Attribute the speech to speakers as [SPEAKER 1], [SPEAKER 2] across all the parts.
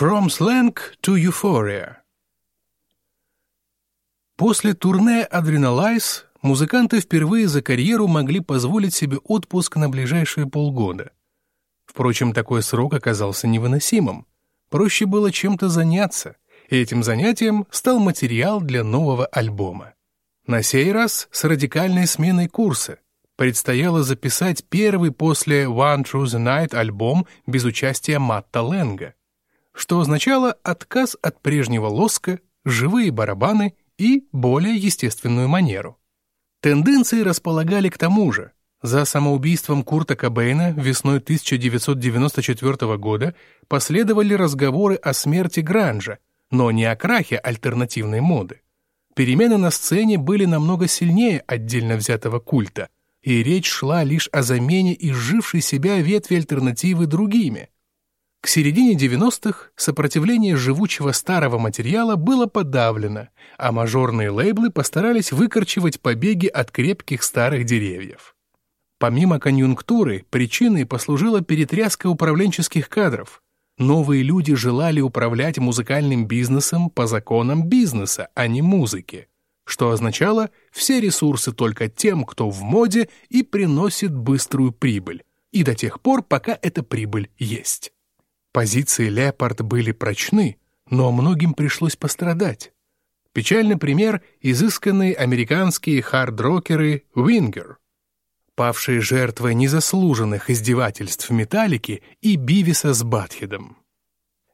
[SPEAKER 1] From Slang to Euphoria После турне «Adrenalize» музыканты впервые за карьеру могли позволить себе отпуск на ближайшие полгода. Впрочем, такой срок оказался невыносимым. Проще было чем-то заняться, и этим занятием стал материал для нового альбома. На сей раз с радикальной сменой курса. Предстояло записать первый после One Through the Night альбом без участия Матта Ленга, что означало отказ от прежнего лоска, живые барабаны и более естественную манеру. Тенденции располагали к тому же. За самоубийством Курта Кобейна весной 1994 года последовали разговоры о смерти Гранжа, но не о крахе альтернативной моды. Перемены на сцене были намного сильнее отдельно взятого культа, и речь шла лишь о замене изжившей себя ветви альтернативы другими. К середине 90-х сопротивление живучего старого материала было подавлено, а мажорные лейблы постарались выкорчевать побеги от крепких старых деревьев. Помимо конъюнктуры, причиной послужила перетряска управленческих кадров. Новые люди желали управлять музыкальным бизнесом по законам бизнеса, а не музыки, что означало все ресурсы только тем, кто в моде и приносит быструю прибыль, и до тех пор, пока эта прибыль есть. Позиции Леопард были прочны, но многим пришлось пострадать. Печальный пример — изысканные американские хард-рокеры Winger, павшие жертвой незаслуженных издевательств Металлики и Бивиса с Батхедом.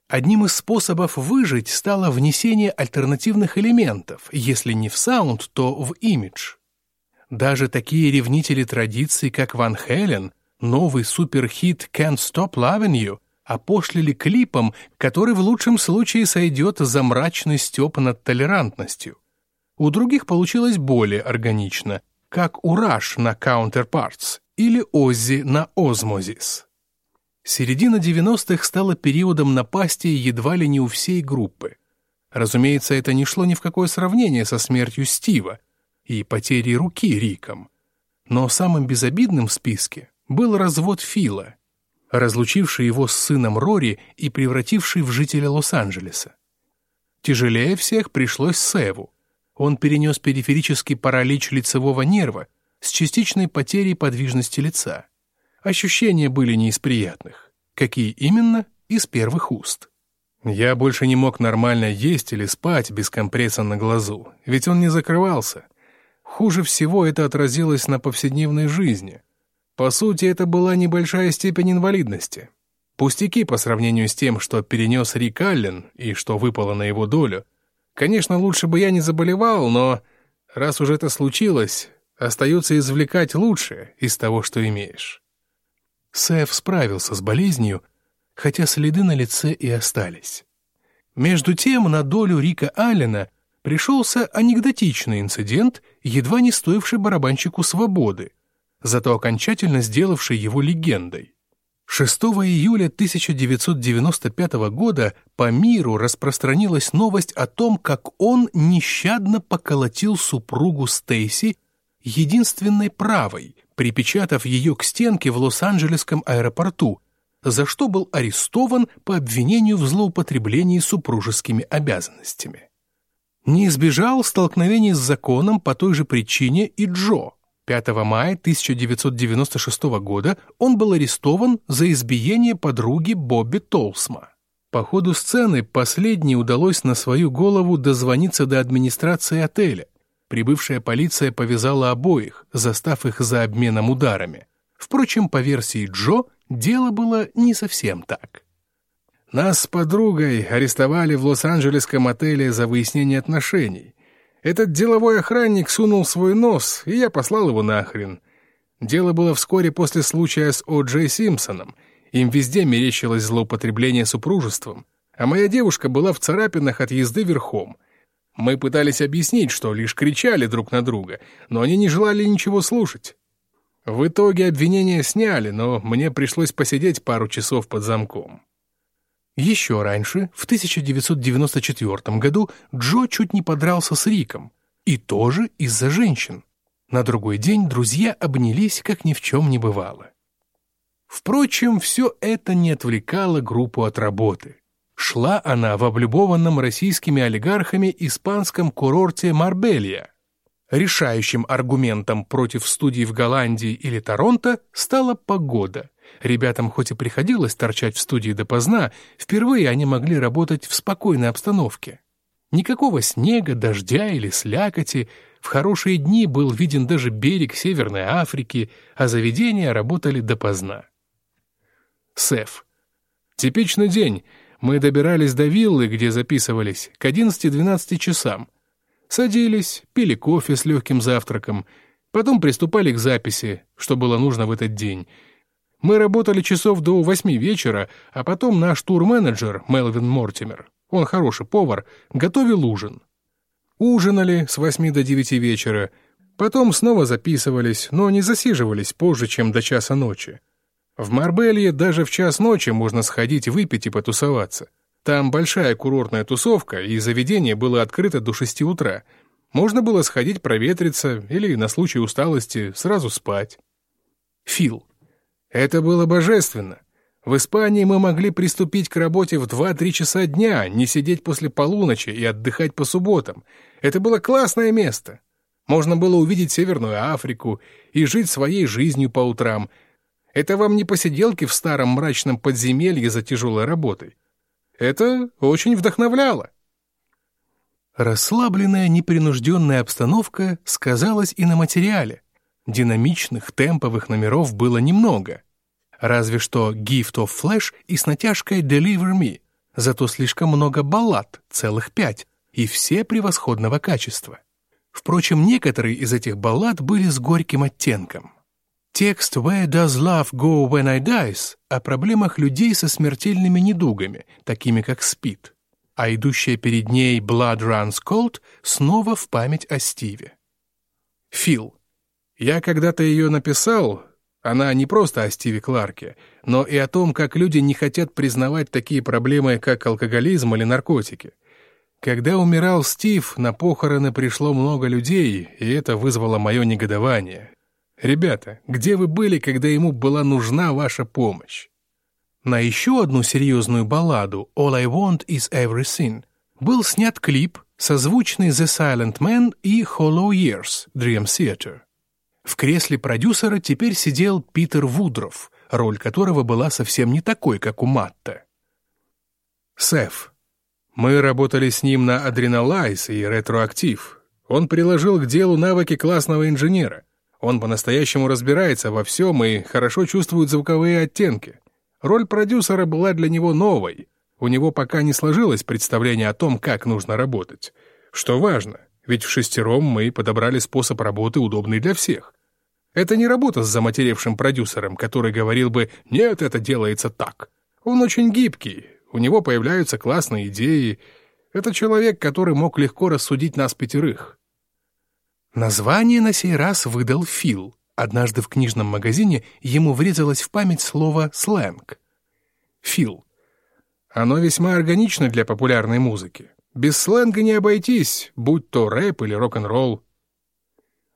[SPEAKER 1] Одним из способов выжить стало внесение альтернативных элементов, если не в саунд, то в имидж. Даже такие ревнители традиций, как Ван Хелен, новый суперхит «Can't Stop Loving You» опошлили клипом, который в лучшем случае сойдет за мрачный стёб над толерантностью. У других получилось более органично, как у Rush на Counterparts или Оззи на Osmosis. Середина 90-х стала периодом напасти едва ли не у всей группы. Разумеется, это не шло ни в какое сравнение со смертью Стива и потерей руки Риком. Но самым безобидным в списке был развод Фила — разлучивший его с сыном Рори и превративший в жителя Лос-Анджелеса. Тяжелее всех пришлось Севу. Он перенес периферический паралич лицевого нерва с частичной потерей подвижности лица. Ощущения были не из приятных. Какие именно? Из первых уст. Я больше не мог нормально есть или спать без компресса на глазу, ведь он не закрывался. Хуже всего это отразилось на повседневной жизни. По сути, это была небольшая степень инвалидности. Пустяки по сравнению с тем, что перенес Рик Аллен и что выпало на его долю. Конечно, лучше бы я не заболевал, но раз уже это случилось, остается извлекать лучшее из того, что имеешь. Сэв справился с болезнью, хотя следы на лице и остались. Между тем на долю Рика Аллена пришелся анекдотичный инцидент, едва не стоивший барабанщику свободы зато окончательно сделавший его легендой. 6 июля 1995 года по миру распространилась новость о том, как он нещадно поколотил супругу Стейси, единственной правой, припечатав ее к стенке в Лос-Анджелесском аэропорту, за что был арестован по обвинению в злоупотреблении супружескими обязанностями. Не избежал столкновений с законом по той же причине и Джо, 5 мая 1996 года он был арестован за избиение подруги Бобби Толсма. По ходу сцены последней удалось на свою голову дозвониться до администрации отеля. Прибывшая полиция повязала обоих, застав их за обменом ударами. Впрочем, по версии Джо, дело было не совсем так. Нас с подругой арестовали в Лос-Анджелесском отеле за выяснение отношений. Этот деловой охранник сунул свой нос, и я послал его нахрен. Дело было вскоре после случая с О. Джей Симпсоном. Им везде мерещилось злоупотребление супружеством, а моя девушка была в царапинах от езды верхом. Мы пытались объяснить, что лишь кричали друг на друга, но они не желали ничего слушать. В итоге обвинения сняли, но мне пришлось посидеть пару часов под замком. Еще раньше, в 1994 году, Джо чуть не подрался с Риком. И тоже из-за женщин. На другой день друзья обнялись, как ни в чем не бывало. Впрочем, все это не отвлекало группу от работы. Шла она в облюбованном российскими олигархами испанском курорте Марбелья. Решающим аргументом против студий в Голландии или Торонто стала погода. Ребятам хоть и приходилось торчать в студии допоздна, впервые они могли работать в спокойной обстановке. Никакого снега, дождя или слякоти, в хорошие дни был виден даже берег Северной Африки, а заведения работали допоздна. Сеф. Типичный день. Мы добирались до виллы, где записывались, к 11-12 часам. Садились, пили кофе с легким завтраком, потом приступали к записи, что было нужно в этот день. Мы работали часов до восьми вечера, а потом наш тур-менеджер Мелвин Мортимер, он хороший повар, готовил ужин. Ужинали с восьми до девяти вечера, потом снова записывались, но не засиживались позже, чем до часа ночи. В Марбелье даже в час ночи можно сходить выпить и потусоваться. Там большая курортная тусовка, и заведение было открыто до шести утра. Можно было сходить проветриться или, на случай усталости, сразу спать. Фил. Это было божественно. В Испании мы могли приступить к работе в 2-3 часа дня, не сидеть после полуночи и отдыхать по субботам. Это было классное место. Можно было увидеть Северную Африку и жить своей жизнью по утрам — это вам не посиделки в старом мрачном подземелье за тяжелой работой. Это очень вдохновляло. Расслабленная, непринужденная обстановка сказалась и на материале. Динамичных, темповых номеров было немного. Разве что «Gift of Flash» и с натяжкой «Deliver Me», зато слишком много баллад, целых пять, и все превосходного качества. Впрочем, некоторые из этих баллад были с горьким оттенком. Текст «Where does love go when I dies» о проблемах людей со смертельными недугами, такими как СПИД, а идущая перед ней «Blood runs cold» снова в память о Стиве. Фил. Я когда-то ее написал, она не просто о Стиве Кларке, но и о том, как люди не хотят признавать такие проблемы, как алкоголизм или наркотики. Когда умирал Стив, на похороны пришло много людей, и это вызвало мое негодование. Ребята, где вы были, когда ему была нужна ваша помощь? На еще одну серьезную балладу «All I Want Is Everything» был снят клип, созвучный «The Silent Man» и «Hollow Years» Dream Theater. В кресле продюсера теперь сидел Питер Вудров, роль которого была совсем не такой, как у Матта. Сеф. Мы работали с ним на Adrenalize и Ретроактив. Он приложил к делу навыки классного инженера. Он по-настоящему разбирается во всем и хорошо чувствует звуковые оттенки. Роль продюсера была для него новой. У него пока не сложилось представление о том, как нужно работать. Что важно, ведь в шестером мы подобрали способ работы, удобный для всех. Это не работа с заматеревшим продюсером, который говорил бы «нет, это делается так». Он очень гибкий, у него появляются классные идеи. Это человек, который мог легко рассудить нас пятерых. Название на сей раз выдал Фил. Однажды в книжном магазине ему врезалось в память слово «сленг». Фил. Оно весьма органично для популярной музыки. Без сленга не обойтись, будь то рэп или рок-н-ролл.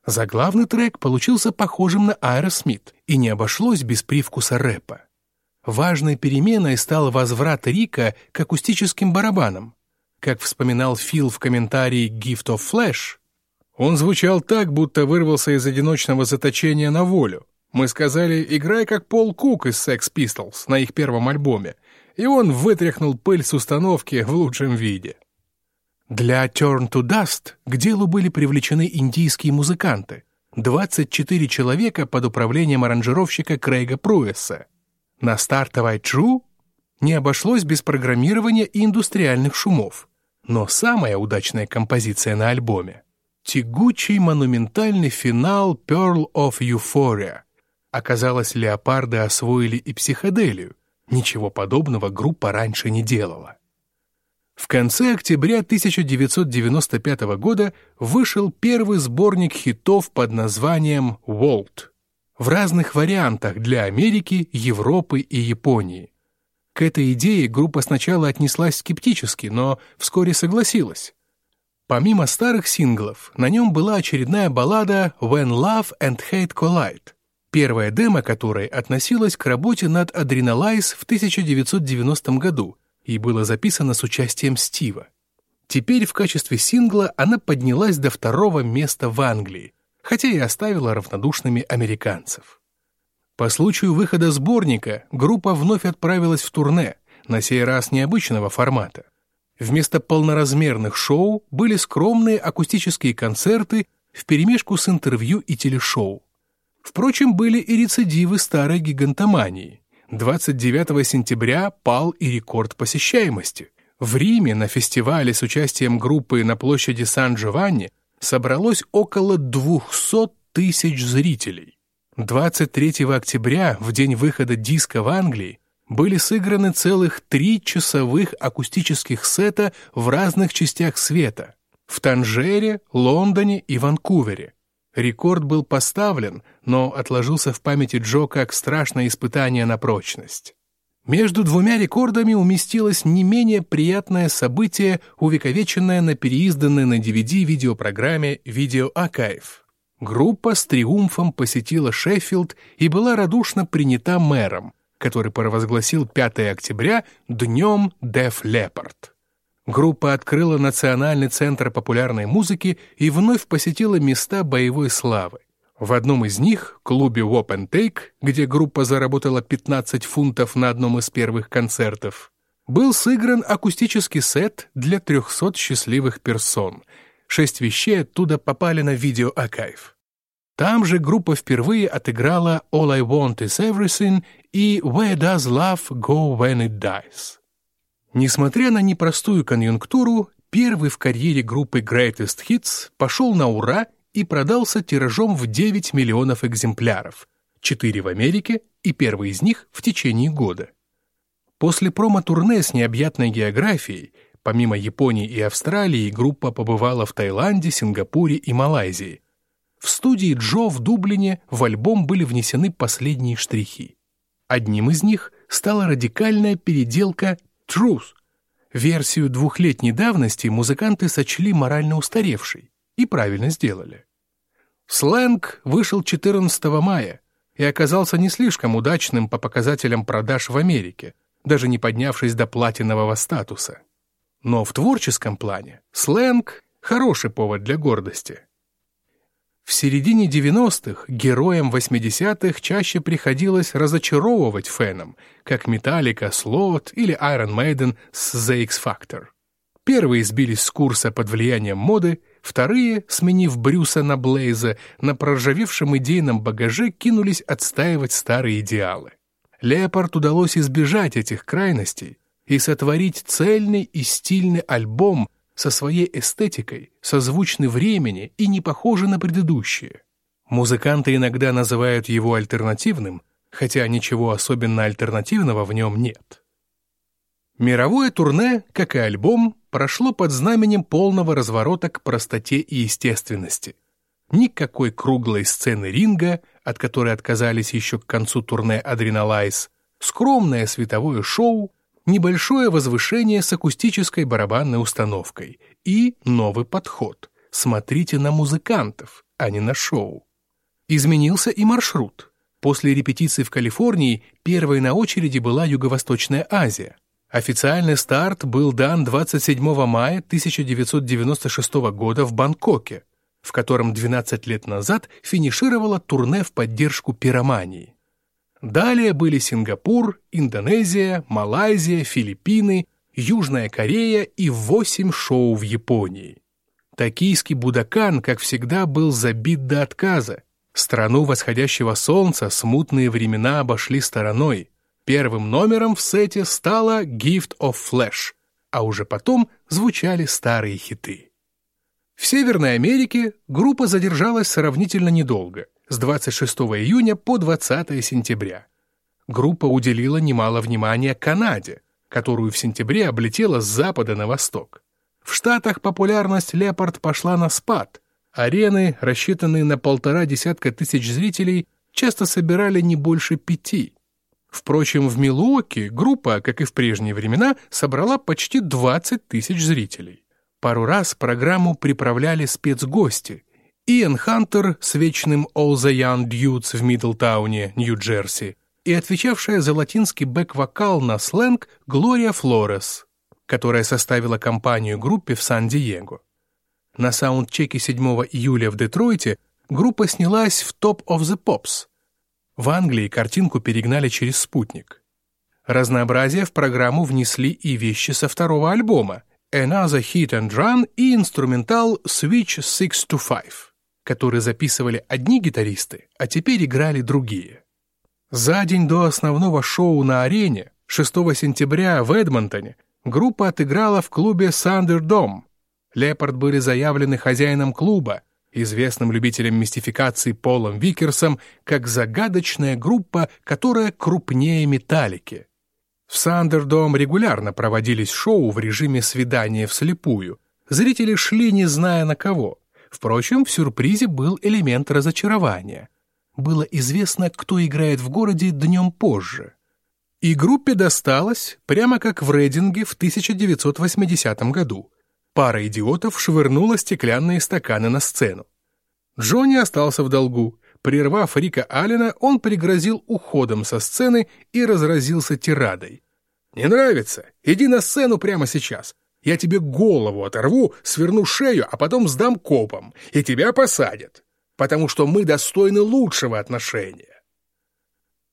[SPEAKER 1] Заглавный трек получился похожим на Аэросмит, и не обошлось без привкуса рэпа. Важной переменой стал возврат Рика к акустическим барабанам. Как вспоминал Фил в комментарии «Gift of Flash», он звучал так, будто вырвался из одиночного заточения на волю. Мы сказали «играй как Пол Кук из Sex Pistols» на их первом альбоме, и он вытряхнул пыль с установки в лучшем виде. Для «Turn to Dust» к делу были привлечены индийские музыканты, 24 человека под управлением аранжировщика Крейга Пруэса. На стартовой «True» не обошлось без программирования и индустриальных шумов, но самая удачная композиция на альбоме тягучий монументальный финал Pearl of Euphoria. Оказалось, леопарды освоили и психоделию. Ничего подобного группа раньше не делала. В конце октября 1995 года вышел первый сборник хитов под названием «Walt» в разных вариантах для Америки, Европы и Японии. К этой идее группа сначала отнеслась скептически, но вскоре согласилась. Помимо старых синглов, на нем была очередная баллада «When Love and Hate Collide», первая демо которой относилась к работе над Adrenalize в 1990 году, и было записано с участием Стива. Теперь в качестве сингла она поднялась до второго места в Англии, хотя и оставила равнодушными американцев. По случаю выхода сборника группа вновь отправилась в турне, на сей раз необычного формата. Вместо полноразмерных шоу были скромные акустические концерты вперемешку с интервью и телешоу. Впрочем, были и рецидивы старой гигантомании. 29 сентября пал и рекорд посещаемости. В Риме на фестивале с участием группы на площади Сан-Джованни собралось около 200 тысяч зрителей. 23 октября, в день выхода диска в Англии, были сыграны целых три часовых акустических сета в разных частях света – в Танжере, Лондоне и Ванкувере. Рекорд был поставлен, но отложился в памяти Джо как страшное испытание на прочность. Между двумя рекордами уместилось не менее приятное событие, увековеченное на переизданной на DVD видеопрограмме «Video Archive». Группа с триумфом посетила Шеффилд и была радушно принята мэром, который провозгласил 5 октября Днем Def Leppard. Группа открыла Национальный центр популярной музыки и вновь посетила места боевой славы. В одном из них, клубе Wop and Take, где группа заработала 15 фунтов на одном из первых концертов, был сыгран акустический сет для 300 счастливых персон. Шесть вещей оттуда попали на видеоархив. Там же группа впервые отыграла «All I Want Is Everything» и «Where Does Love Go When It Dies». Несмотря на непростую конъюнктуру, первый в карьере группы Greatest Hits пошел на ура и продался тиражом в 9 миллионов экземпляров, 4 в Америке и первый из них в течение года. После промо-турне с необъятной географией, помимо Японии и Австралии, группа побывала в Таиланде, Сингапуре и Малайзии – в студии Джо в Дублине в альбом были внесены последние штрихи. Одним из них стала радикальная переделка «Truth». Версию двухлетней давности музыканты сочли морально устаревшей и правильно сделали. «Сленг» вышел 14 мая и оказался не слишком удачным по показателям продаж в Америке, даже не поднявшись до платинового статуса. Но в творческом плане «Сленг» — хороший повод для гордости — в середине 90-х героям 80-х чаще приходилось разочаровывать фенам, как Металлика, Слот или Iron Maiden с The X Factor. Первые сбились с курса под влиянием моды, вторые, сменив Брюса на Блейза, на проржавевшем идейном багаже кинулись отстаивать старые идеалы. Леопард удалось избежать этих крайностей и сотворить цельный и стильный альбом, со своей эстетикой, созвучны времени и не похожи на предыдущие. Музыканты иногда называют его альтернативным, хотя ничего особенно альтернативного в нем нет. Мировое турне, как и альбом, прошло под знаменем полного разворота к простоте и естественности. Никакой круглой сцены ринга, от которой отказались еще к концу турне «Адреналайз», скромное световое шоу, небольшое возвышение с акустической барабанной установкой и новый подход. Смотрите на музыкантов, а не на шоу. Изменился и маршрут. После репетиций в Калифорнии первой на очереди была Юго-Восточная Азия. Официальный старт был дан 27 мая 1996 года в Бангкоке, в котором 12 лет назад финишировало турне в поддержку пиромании. Далее были Сингапур, Индонезия, Малайзия, Филиппины, Южная Корея и восемь шоу в Японии. Токийский Будакан, как всегда, был забит до отказа. Страну восходящего солнца смутные времена обошли стороной. Первым номером в сете стала «Gift of Flash», а уже потом звучали старые хиты. В Северной Америке группа задержалась сравнительно недолго – с 26 июня по 20 сентября. Группа уделила немало внимания Канаде, которую в сентябре облетела с запада на восток. В Штатах популярность «Лепард» пошла на спад. Арены, рассчитанные на полтора десятка тысяч зрителей, часто собирали не больше пяти. Впрочем, в Милуоке группа, как и в прежние времена, собрала почти 20 тысяч зрителей. Пару раз программу приправляли спецгости, Иэн Хантер с вечным All the Young Dudes в Мидлтауне, Нью-Джерси, и отвечавшая за латинский бэк-вокал на сленг Глория Флорес, которая составила компанию группе в Сан-Диего. На саундчеке 7 июля в Детройте группа снялась в Top of the Pops. В Англии картинку перегнали через спутник. Разнообразие в программу внесли и вещи со второго альбома Another Hit and Run и инструментал Switch 6 to 5, который записывали одни гитаристы, а теперь играли другие. За день до основного шоу на арене, 6 сентября в Эдмонтоне, группа отыграла в клубе Thunderdome. Лепард были заявлены хозяином клуба, известным любителям мистификации Полом Викерсом, как загадочная группа, которая крупнее металлики. В Сандердом регулярно проводились шоу в режиме свидания вслепую. Зрители шли, не зная на кого. Впрочем, в сюрпризе был элемент разочарования. Было известно, кто играет в городе днем позже. И группе досталось, прямо как в Рейдинге в 1980 году. Пара идиотов швырнула стеклянные стаканы на сцену. Джонни остался в долгу. Прервав Рика Аллена, он пригрозил уходом со сцены и разразился тирадой. «Не нравится? Иди на сцену прямо сейчас. Я тебе голову оторву, сверну шею, а потом сдам копам, и тебя посадят, потому что мы достойны лучшего отношения».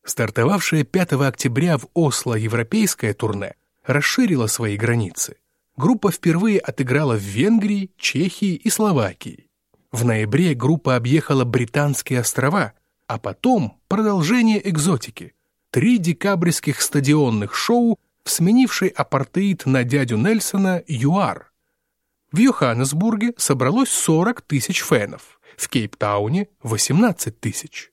[SPEAKER 1] Стартовавшее 5 октября в Осло европейское турне расширило свои границы. Группа впервые отыграла в Венгрии, Чехии и Словакии. В ноябре группа объехала Британские острова, а потом продолжение экзотики. Три декабрьских стадионных шоу в сменившей апартеид на дядю Нельсона ЮАР. В Йоханнесбурге собралось 40 тысяч фенов, в Кейптауне — 18 тысяч.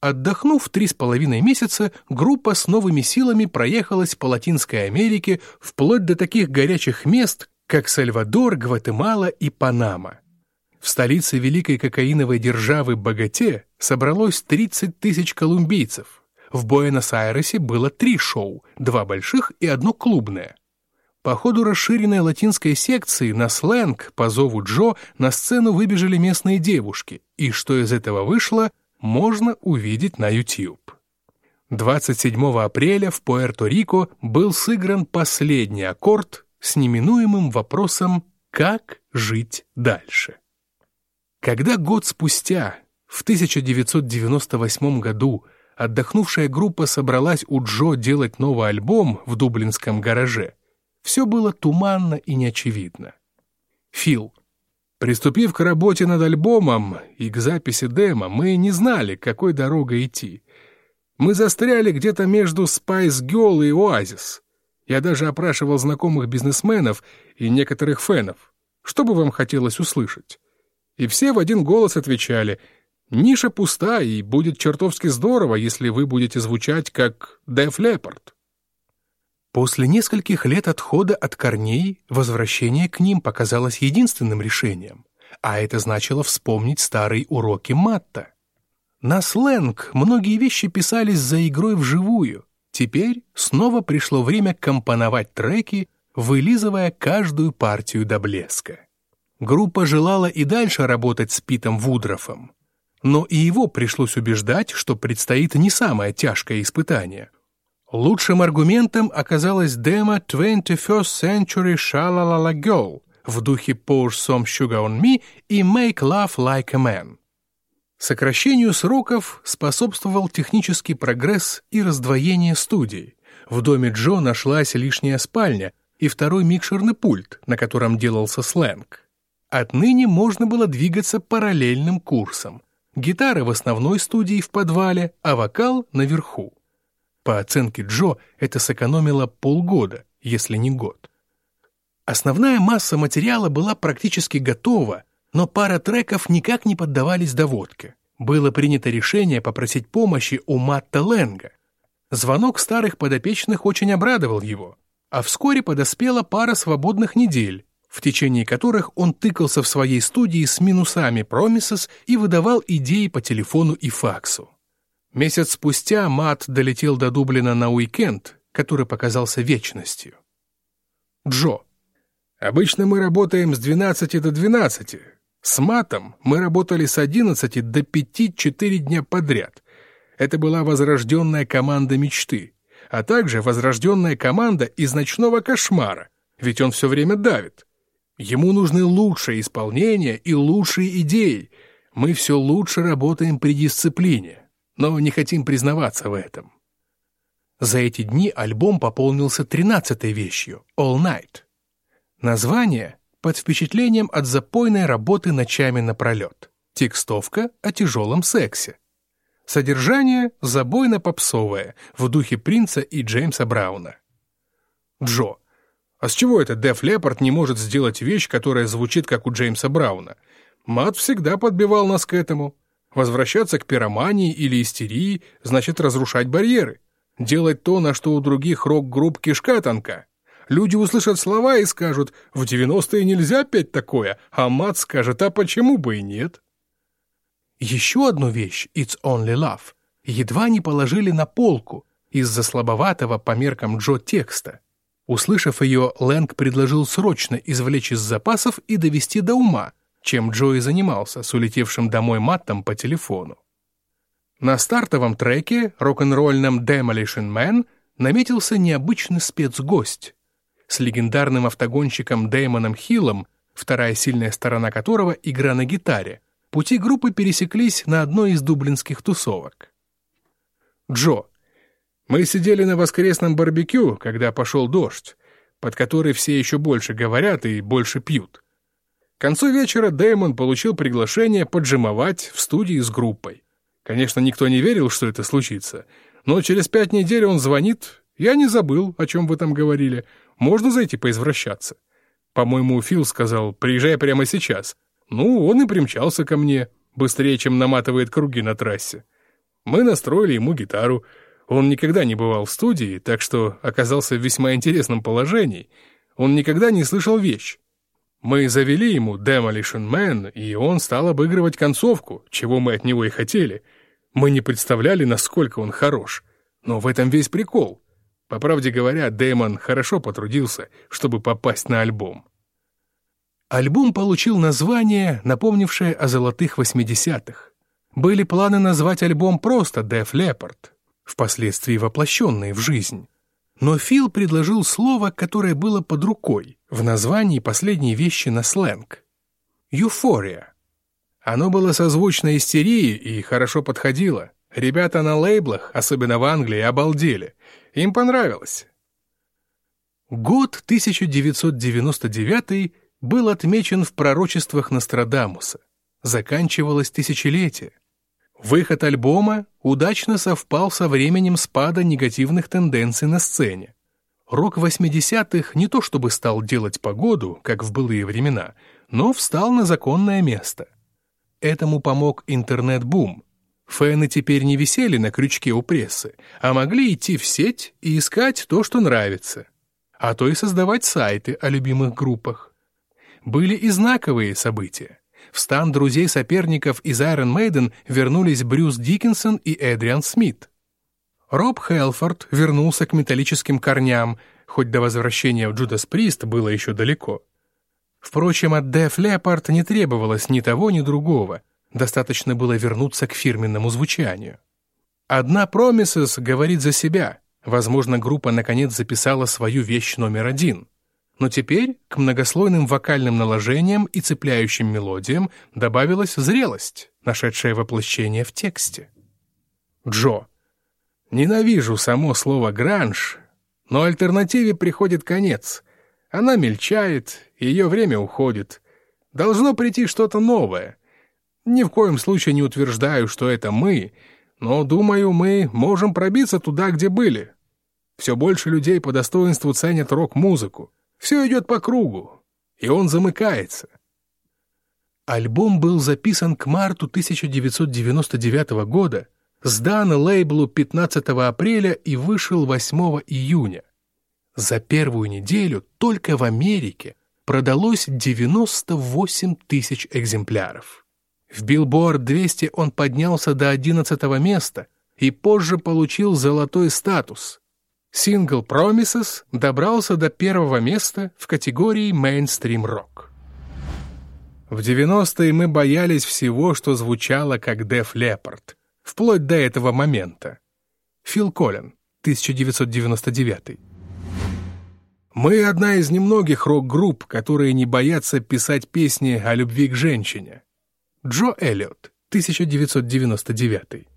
[SPEAKER 1] Отдохнув три с половиной месяца, группа с новыми силами проехалась по Латинской Америке вплоть до таких горячих мест, как Сальвадор, Гватемала и Панама. В столице великой кокаиновой державы Богате собралось 30 тысяч колумбийцев. В Буэнос-Айресе было три шоу, два больших и одно клубное. По ходу расширенной латинской секции на сленг по зову Джо на сцену выбежали местные девушки, и что из этого вышло, можно увидеть на YouTube. 27 апреля в Пуэрто-Рико был сыгран последний аккорд с неминуемым вопросом «Как жить дальше?». Когда год спустя, в 1998 году, отдохнувшая группа собралась у Джо делать новый альбом в дублинском гараже, все было туманно и неочевидно. Фил. Приступив к работе над альбомом и к записи демо, мы не знали, какой дорогой идти. Мы застряли где-то между Spice Girl и Oasis. Я даже опрашивал знакомых бизнесменов и некоторых фенов. Что бы вам хотелось услышать? И все в один голос отвечали «Ниша пуста, и будет чертовски здорово, если вы будете звучать как Деф Лепард». После нескольких лет отхода от корней возвращение к ним показалось единственным решением, а это значило вспомнить старые уроки Матта. На сленг многие вещи писались за игрой вживую. Теперь снова пришло время компоновать треки, вылизывая каждую партию до блеска. Группа желала и дальше работать с Питом Вудрофом. Но и его пришлось убеждать, что предстоит не самое тяжкое испытание. Лучшим аргументом оказалась демо 21st Century Shalala Girl в духе Pour Some Sugar on Me и Make Love Like a Man. Сокращению сроков способствовал технический прогресс и раздвоение студий. В доме Джо нашлась лишняя спальня и второй микшерный пульт, на котором делался сленг. Отныне можно было двигаться параллельным курсом. Гитара в основной студии в подвале, а вокал наверху. По оценке Джо, это сэкономило полгода, если не год. Основная масса материала была практически готова, но пара треков никак не поддавались доводке. Было принято решение попросить помощи у Матта Ленга. Звонок старых подопечных очень обрадовал его, а вскоре подоспела пара свободных недель, в течение которых он тыкался в своей студии с минусами Promises и выдавал идеи по телефону и факсу. Месяц спустя Мат долетел до Дублина на уикенд, который показался вечностью. Джо. Обычно мы работаем с 12 до 12. С Матом мы работали с 11 до 5-4 дня подряд. Это была возрожденная команда мечты, а также возрожденная команда из ночного кошмара, ведь он все время давит. Ему нужны лучшее исполнение и лучшие идеи. Мы все лучше работаем при дисциплине, но не хотим признаваться в этом. За эти дни альбом пополнился тринадцатой вещью «All Night». Название под впечатлением от запойной работы ночами напролет. Текстовка о тяжелом сексе. Содержание забойно-попсовое, в духе Принца и Джеймса Брауна. Джо. А с чего это Деф Лепард не может сделать вещь, которая звучит, как у Джеймса Брауна? Мат всегда подбивал нас к этому. Возвращаться к пиромании или истерии значит разрушать барьеры. Делать то, на что у других рок-групп кишка тонка. Люди услышат слова и скажут, в 90-е нельзя петь такое, а мат скажет, а почему бы и нет? Еще одну вещь, It's Only Love, едва не положили на полку из-за слабоватого по меркам Джо текста. Услышав ее, Лэнг предложил срочно извлечь из запасов и довести до ума, чем Джо и занимался с улетевшим домой Маттом по телефону. На стартовом треке, рок-н-ролльном Demolition Man, наметился необычный спецгость. С легендарным автогонщиком Дэймоном Хиллом, вторая сильная сторона которого — игра на гитаре, пути группы пересеклись на одной из дублинских тусовок. Джо. Мы сидели на воскресном барбекю, когда пошел дождь, под который все еще больше говорят и больше пьют. К концу вечера Дэймон получил приглашение поджимовать в студии с группой. Конечно, никто не верил, что это случится, но через пять недель он звонит, я не забыл, о чем вы там говорили, можно зайти поизвращаться. По-моему, Фил сказал, приезжай прямо сейчас. Ну, он и примчался ко мне, быстрее, чем наматывает круги на трассе. Мы настроили ему гитару. Он никогда не бывал в студии, так что оказался в весьма интересном положении. Он никогда не слышал вещь. Мы завели ему Demolition Man, и он стал обыгрывать концовку, чего мы от него и хотели — мы не представляли, насколько он хорош. Но в этом весь прикол. По правде говоря, Дэймон хорошо потрудился, чтобы попасть на альбом. Альбом получил название, напомнившее о золотых 80-х. Были планы назвать альбом просто «Def Leppard», впоследствии воплощенные в жизнь. Но Фил предложил слово, которое было под рукой, в названии последней вещи на сленг. «Юфория». Оно было созвучно истерии и хорошо подходило. Ребята на лейблах, особенно в Англии, обалдели. Им понравилось. Год 1999 был отмечен в пророчествах Нострадамуса. Заканчивалось тысячелетие. Выход альбома удачно совпал со временем спада негативных тенденций на сцене. Рок 80-х не то чтобы стал делать погоду, как в былые времена, но встал на законное место. Этому помог интернет-бум. Фэны теперь не висели на крючке у прессы, а могли идти в сеть и искать то, что нравится. А то и создавать сайты о любимых группах. Были и знаковые события. В стан друзей-соперников из Iron Maiden вернулись Брюс Диккенсон и Эдриан Смит. Роб Хелфорд вернулся к металлическим корням, хоть до возвращения в Джудас Прист было еще далеко. Впрочем, от Def Leppard не требовалось ни того, ни другого. Достаточно было вернуться к фирменному звучанию. Одна Promises говорит за себя. Возможно, группа наконец записала свою вещь номер один. Но теперь к многослойным вокальным наложениям и цепляющим мелодиям добавилась зрелость, нашедшая воплощение в тексте. Джо. Ненавижу само слово «гранж», но альтернативе приходит конец. Она мельчает, ее время уходит. Должно прийти что-то новое. Ни в коем случае не утверждаю, что это мы, но, думаю, мы можем пробиться туда, где были. Все больше людей по достоинству ценят рок-музыку. Все идет по кругу, и он замыкается. Альбом был записан к марту 1999 года, сдан лейблу 15 апреля и вышел 8 июня. За первую неделю только в Америке продалось 98 тысяч экземпляров. В Billboard 200 он поднялся до 11 места и позже получил золотой статус. Сингл Promises добрался до первого места в категории Rock. В 90-е мы боялись всего, что звучало как Def Leppard. вплоть до этого момента. Фил Коллин, 1999. Мы одна из немногих рок-групп, которые не боятся писать песни о любви к женщине. Джо Эллиот, 1999.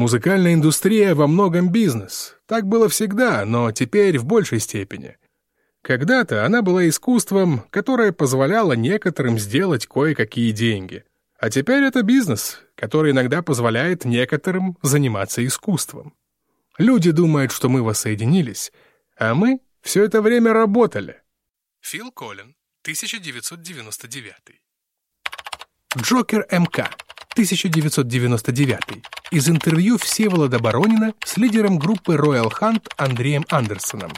[SPEAKER 1] Музыкальная индустрия во многом бизнес. Так было всегда, но теперь в большей степени. Когда-то она была искусством, которое позволяло некоторым сделать кое-какие деньги. А теперь это бизнес, который иногда позволяет некоторым заниматься искусством. Люди думают, что мы воссоединились, а мы все это время работали. Фил Коллин, 1999. Джокер МК, 1999. Из интервью Всеволода Боронина с лидером группы Royal Hunt Андреем Андерсоном.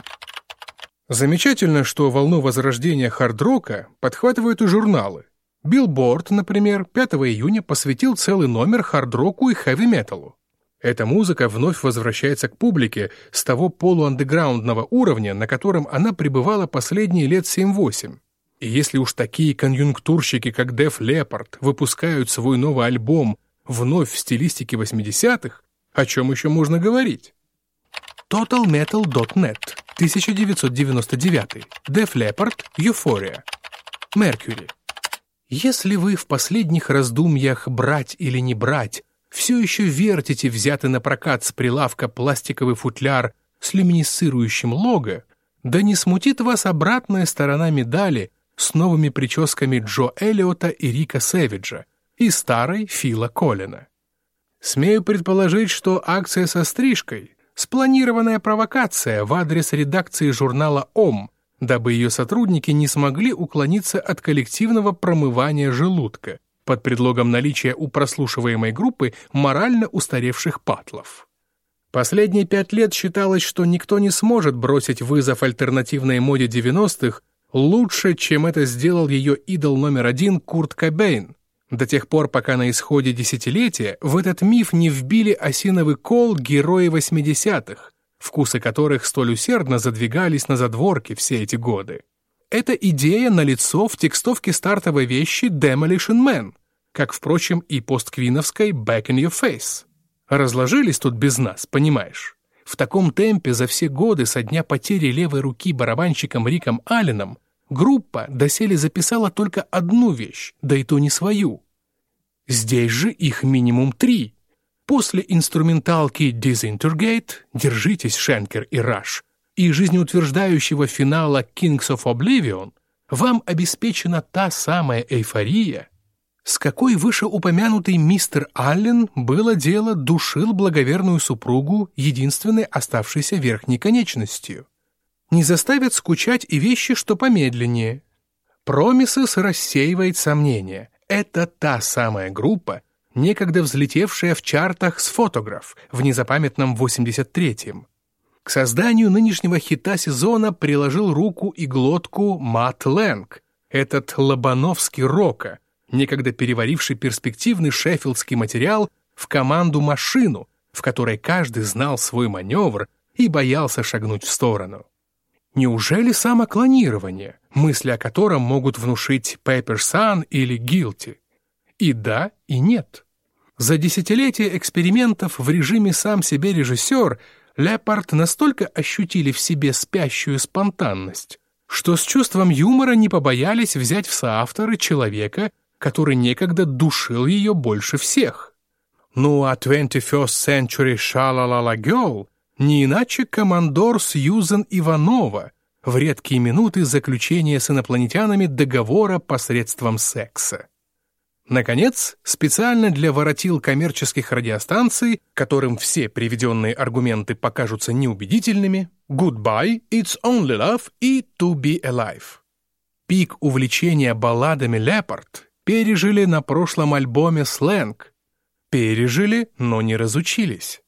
[SPEAKER 1] Замечательно, что волну возрождения хард-рока подхватывают и журналы. Билборд, например, 5 июня посвятил целый номер хард-року и хэви-металу. Эта музыка вновь возвращается к публике с того полуандеграундного уровня, на котором она пребывала последние лет 7-8. И если уж такие конъюнктурщики, как Def Leppard, выпускают свой новый альбом вновь в стилистике 80-х, о чем еще можно говорить? TotalMetal.net 1999. Def Leppard, Euphoria. Mercury. Если вы в последних раздумьях брать или не брать, все еще вертите взятый на прокат с прилавка пластиковый футляр с люминесцирующим лого, да не смутит вас обратная сторона медали с новыми прическами Джо Эллиота и Рика Сэвиджа и старой Фила Коллина. Смею предположить, что акция со стрижкой Спланированная провокация в адрес редакции журнала «Ом», дабы ее сотрудники не смогли уклониться от коллективного промывания желудка под предлогом наличия у прослушиваемой группы морально устаревших патлов. Последние пять лет считалось, что никто не сможет бросить вызов альтернативной моде 90-х лучше, чем это сделал ее идол номер один Курт Кобейн, до тех пор, пока на исходе десятилетия в этот миф не вбили осиновый кол герои 80-х, вкусы которых столь усердно задвигались на задворки все эти годы. Эта идея налицо в текстовке стартовой вещи Demolition Man, как, впрочем, и постквиновской Back in Your Face. Разложились тут без нас, понимаешь? В таком темпе за все годы со дня потери левой руки барабанщиком Риком Алленом группа доселе записала только одну вещь, да и то не свою. Здесь же их минимум три. После инструменталки Disintergate «Держитесь, Шенкер и Раш» и жизнеутверждающего финала Kings of Oblivion вам обеспечена та самая эйфория, с какой вышеупомянутый мистер Аллен было дело душил благоверную супругу единственной оставшейся верхней конечностью не заставят скучать и вещи, что помедленнее. Промисес рассеивает сомнения. Это та самая группа, некогда взлетевшая в чартах с фотограф в незапамятном 83-м. К созданию нынешнего хита сезона приложил руку и глотку Мат Лэнг, этот лобановский рока, некогда переваривший перспективный шеффилдский материал в команду-машину, в которой каждый знал свой маневр и боялся шагнуть в сторону. Неужели самоклонирование, мысли о котором могут внушить Paper Sun или Guilty? И да, и нет. За десятилетия экспериментов в режиме «сам себе режиссер» Лепард настолько ощутили в себе спящую спонтанность, что с чувством юмора не побоялись взять в соавторы человека, который некогда душил ее больше всех. Ну а 21st Century Shalala Girl не иначе командор Сьюзен Иванова в редкие минуты заключения с инопланетянами договора посредством секса. Наконец, специально для воротил коммерческих радиостанций, которым все приведенные аргументы покажутся неубедительными, «Goodbye», «It's Only Love» и «To Be Alive». Пик увлечения балладами Лепард пережили на прошлом альбоме «Сленг». Пережили, но не разучились.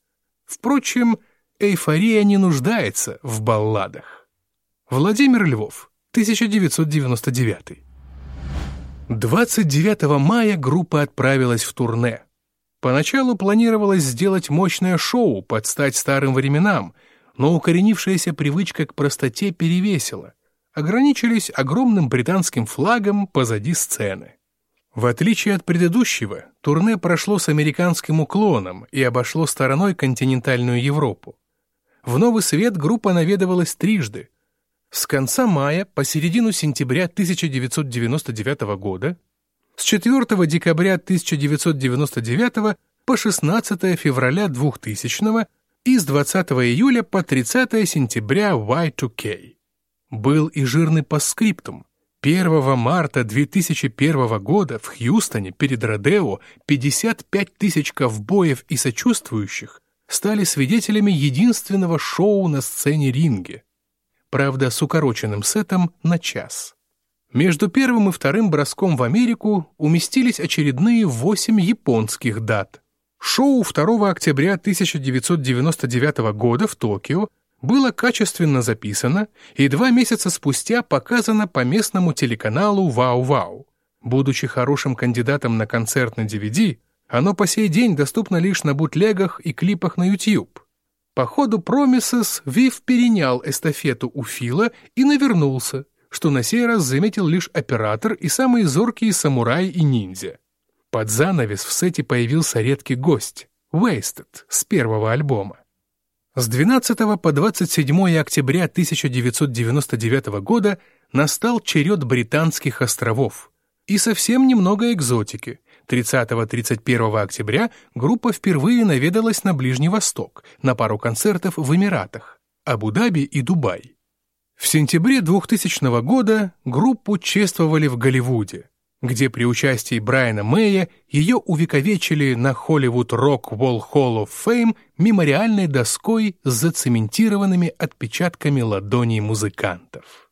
[SPEAKER 1] Впрочем, эйфория не нуждается в балладах. Владимир Львов, 1999. 29 мая группа отправилась в турне. Поначалу планировалось сделать мощное шоу под стать старым временам, но укоренившаяся привычка к простоте перевесила. Ограничились огромным британским флагом позади сцены. В отличие от предыдущего, турне прошло с американским уклоном и обошло стороной континентальную Европу. В Новый Свет группа наведывалась трижды. С конца мая по середину сентября 1999 года, с 4 декабря 1999 по 16 февраля 2000 и с 20 июля по 30 сентября Y2K. Был и жирный постскриптум. 1 марта 2001 года в Хьюстоне перед Родео 55 тысяч ковбоев и сочувствующих стали свидетелями единственного шоу на сцене ринге. Правда, с укороченным сетом на час. Между первым и вторым броском в Америку уместились очередные восемь японских дат. Шоу 2 октября 1999 года в Токио было качественно записано и два месяца спустя показано по местному телеканалу «Вау-Вау». Будучи хорошим кандидатом на концерт на DVD, оно по сей день доступно лишь на бутлегах и клипах на YouTube. По ходу Promises Вив перенял эстафету у Фила и навернулся, что на сей раз заметил лишь оператор и самые зоркие самураи и ниндзя. Под занавес в сете появился редкий гость — Wasted с первого альбома. С 12 по 27 октября 1999 года настал черед Британских островов. И совсем немного экзотики. 30-31 октября группа впервые наведалась на Ближний Восток, на пару концертов в Эмиратах, Абу-Даби и Дубай. В сентябре 2000 года группу чествовали в Голливуде где при участии Брайана Мэя ее увековечили на Hollywood Rock Wall Hall of Fame мемориальной доской с зацементированными отпечатками ладоней музыкантов.